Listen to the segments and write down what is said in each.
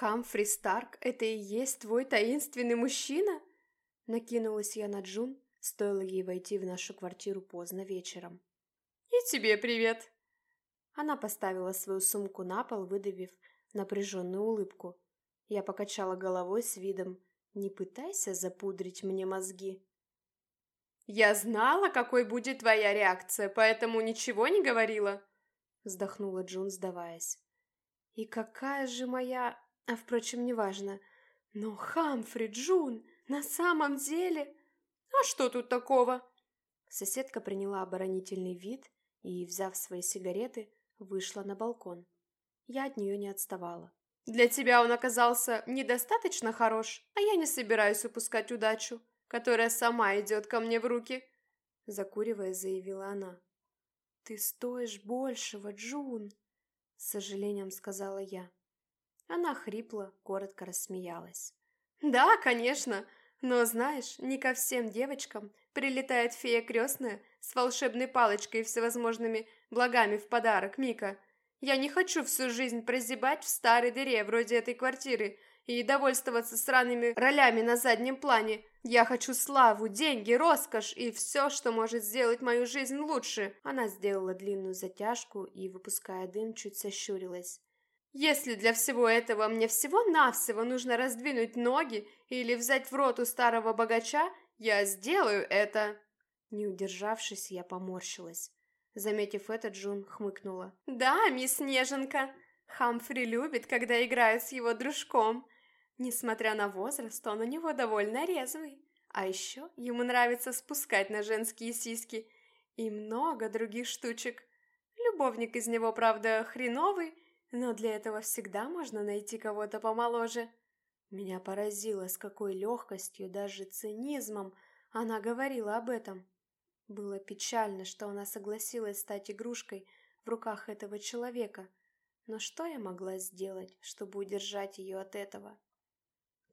Хамфри Старк – это и есть твой таинственный мужчина?» Накинулась я на Джун, стоило ей войти в нашу квартиру поздно вечером. «И тебе привет!» Она поставила свою сумку на пол, выдавив напряженную улыбку. Я покачала головой с видом «Не пытайся запудрить мне мозги». «Я знала, какой будет твоя реакция, поэтому ничего не говорила», вздохнула Джун, сдаваясь. «И какая же моя... А, впрочем, неважно. Но Хамфри, Джун, на самом деле...» «А что тут такого?» Соседка приняла оборонительный вид и, взяв свои сигареты, вышла на балкон. Я от нее не отставала. «Для тебя он оказался недостаточно хорош, а я не собираюсь упускать удачу, которая сама идет ко мне в руки», закуривая, заявила она. «Ты стоишь большего, Джун!» С сожалением сказала я. Она хрипло, коротко рассмеялась. «Да, конечно, но знаешь, не ко всем девочкам прилетает фея крестная с волшебной палочкой и всевозможными благами в подарок, Мика. Я не хочу всю жизнь прозябать в старой дыре вроде этой квартиры и довольствоваться сраными ролями на заднем плане. Я хочу славу, деньги, роскошь и все, что может сделать мою жизнь лучше. Она сделала длинную затяжку и, выпуская дым, чуть сощурилась. Если для всего этого мне всего-навсего нужно раздвинуть ноги или взять в рот у старого богача, я сделаю это. Не удержавшись, я поморщилась. Заметив это, Джун хмыкнула. «Да, мисс Неженка, Хамфри любит, когда играют с его дружком. Несмотря на возраст, он у него довольно резвый. А еще ему нравится спускать на женские сиськи. И много других штучек. Любовник из него, правда, хреновый, но для этого всегда можно найти кого-то помоложе». Меня поразило, с какой легкостью, даже цинизмом, она говорила об этом. Было печально, что она согласилась стать игрушкой в руках этого человека. Но что я могла сделать, чтобы удержать ее от этого?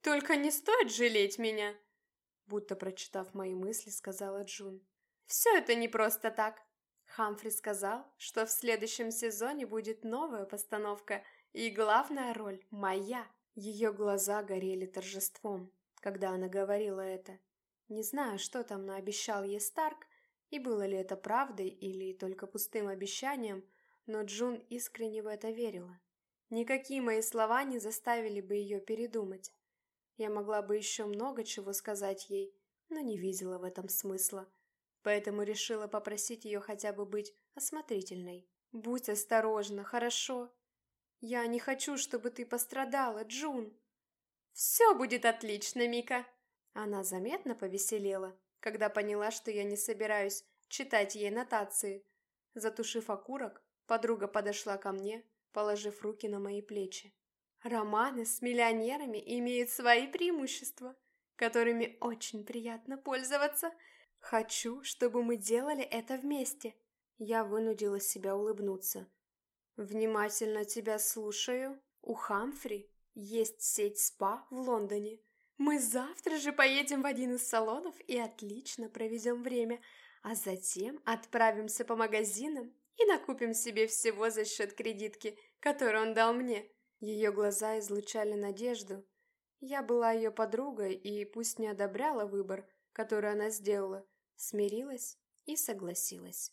«Только не стоит жалеть меня!» Будто прочитав мои мысли, сказала Джун. «Все это не просто так. Хамфри сказал, что в следующем сезоне будет новая постановка, и главная роль моя». Ее глаза горели торжеством, когда она говорила это. Не знаю, что там наобещал ей Старк, и было ли это правдой или только пустым обещанием, но Джун искренне в это верила. Никакие мои слова не заставили бы ее передумать. Я могла бы еще много чего сказать ей, но не видела в этом смысла, поэтому решила попросить ее хотя бы быть осмотрительной. «Будь осторожна, хорошо? Я не хочу, чтобы ты пострадала, Джун!» «Все будет отлично, Мика!» Она заметно повеселела, когда поняла, что я не собираюсь читать ей нотации. Затушив окурок, подруга подошла ко мне, положив руки на мои плечи. Романы с миллионерами имеют свои преимущества, которыми очень приятно пользоваться. Хочу, чтобы мы делали это вместе. Я вынудила себя улыбнуться. Внимательно тебя слушаю. У Хамфри есть сеть спа в Лондоне. Мы завтра же поедем в один из салонов и отлично проведем время, а затем отправимся по магазинам и накупим себе всего за счет кредитки, которую он дал мне. Ее глаза излучали надежду. Я была ее подругой и пусть не одобряла выбор, который она сделала, смирилась и согласилась.